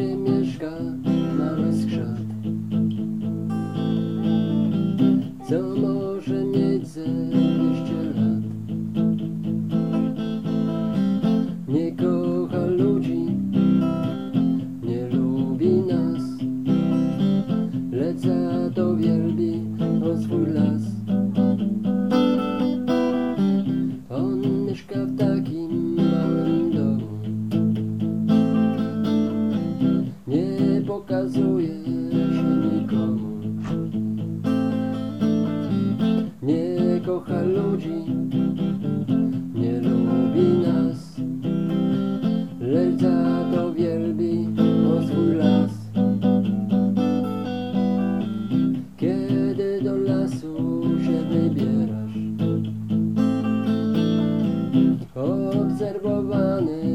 ziemię. Pokazuje się nikomu Nie kocha ludzi Nie lubi nas Lecz za to wielbi o swój las. Kiedy do lasu się wybierasz Obserwowany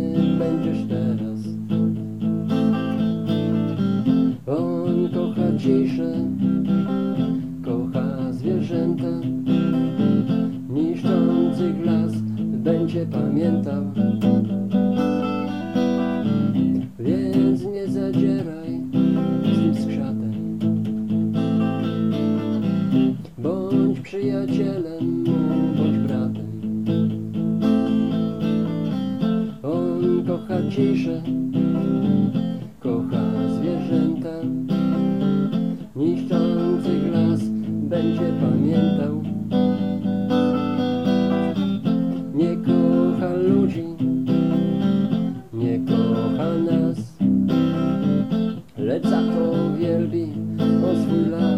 cię pamiętał Więc nie zadzieraj z tym skrzatem Bądź przyjacielem, bądź bratem. On kocha ciszę, kocha zwierzęta. Niszczących las będzie pamiętał. ludzi nie kocha nas, lecz za to wielbi o swój las.